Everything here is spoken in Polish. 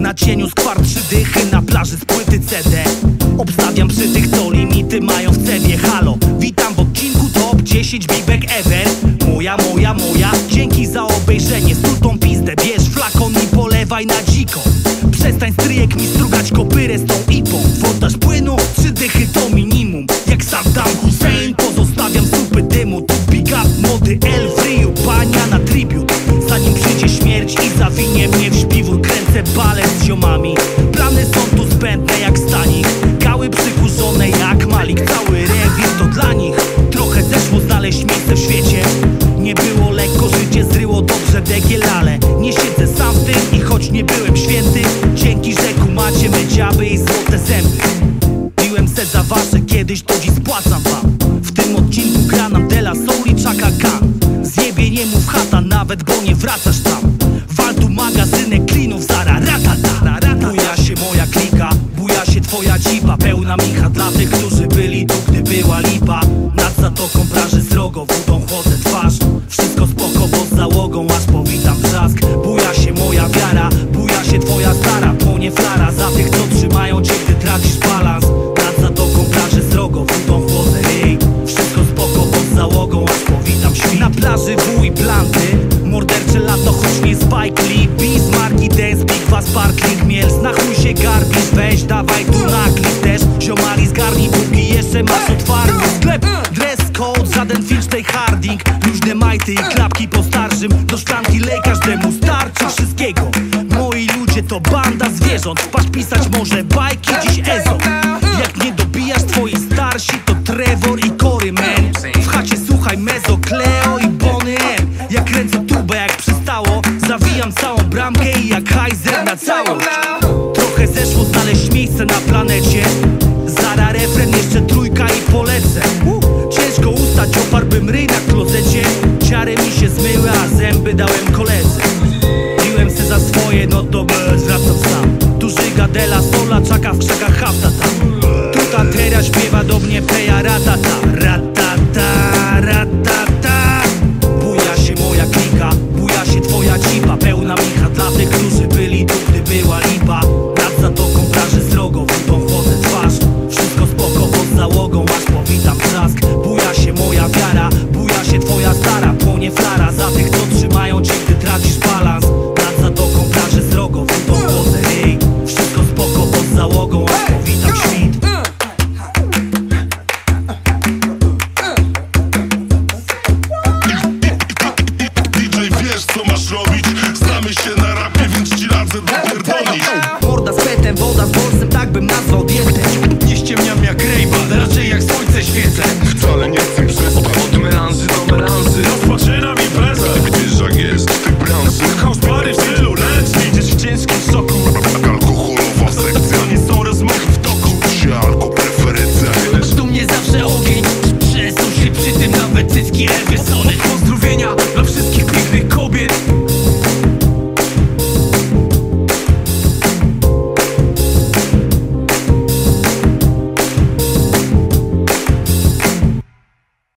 Na cieniu skwar trzy dychy Na plaży z płyty CD Obstawiam przy tych co limity mają w cebie Halo, witam w odcinku Top 10 Big Bang Ever. Moja, moja, moja Dzięki za obejrzenie. Stutą pizdę Bierz flakon i polewaj na dziko. Przestań stryjek mi strugać kopyrę z tą ipą. Wodaż płynu, trzy dychy to minimum. Jak Saddam Hussein Pozostawiam supy dymu. Tu big up mody El dobrze degielale. Nie siedzę sam w tym i choć nie byłem święty Dzięki, że kumacie me dziaby i złote zęby. Piłem se za wasze kiedyś, to dziś spłacam wam. W tym odcinku gra nam Dela Soul i Chaka Khan. Zjebie nie mów chata nawet, bo nie wracasz tam. Wal tu magazynek klinów, zara ratata Buja się moja klika, buja się twoja dziwa Pełna micha dla tych, którzy byli tu, gdy była lipa. Nad zatoką praży srogo, wodą chłodzę twarz. Wszystko spoko, bo z załogą aż powitam masz otwarty. Sklep Dress code, żaden Filch Harding. Luźne majty i klapki po starszym. Do szklanki lej każdemu starczy wszystkiego. Moi ludzie to banda zwierząt. Patrz pisać może bajki, dziś ezo. Jak nie dobijasz twoi starsi to Trevor i Cory man. W chacie słuchaj Mezo, Cleo i Bonny M. Jak kręcę tubę jak przystało Zawijam całą bramkę i jak Heiser na całość. Trochę zeszło znaleźć miejsce na planecie Gitara, refren, jeszcze trójka i polecę. Uh, ciężko ustać, oparłbym ryj na klozecie. Ciary mi się zmyły, a zęby dałem koledze. Biłem se za swoje, no to wracam sam. Duży gadela, sola, czaka w krzakach hafta tam Tuta teraz śpiewa do mnie peja ratata Ratata, ratata robić? Znamy się na rapie, więc ci radzę dopierdolić Morda z petem, woda z bolsem, tak bym nazwał dietę.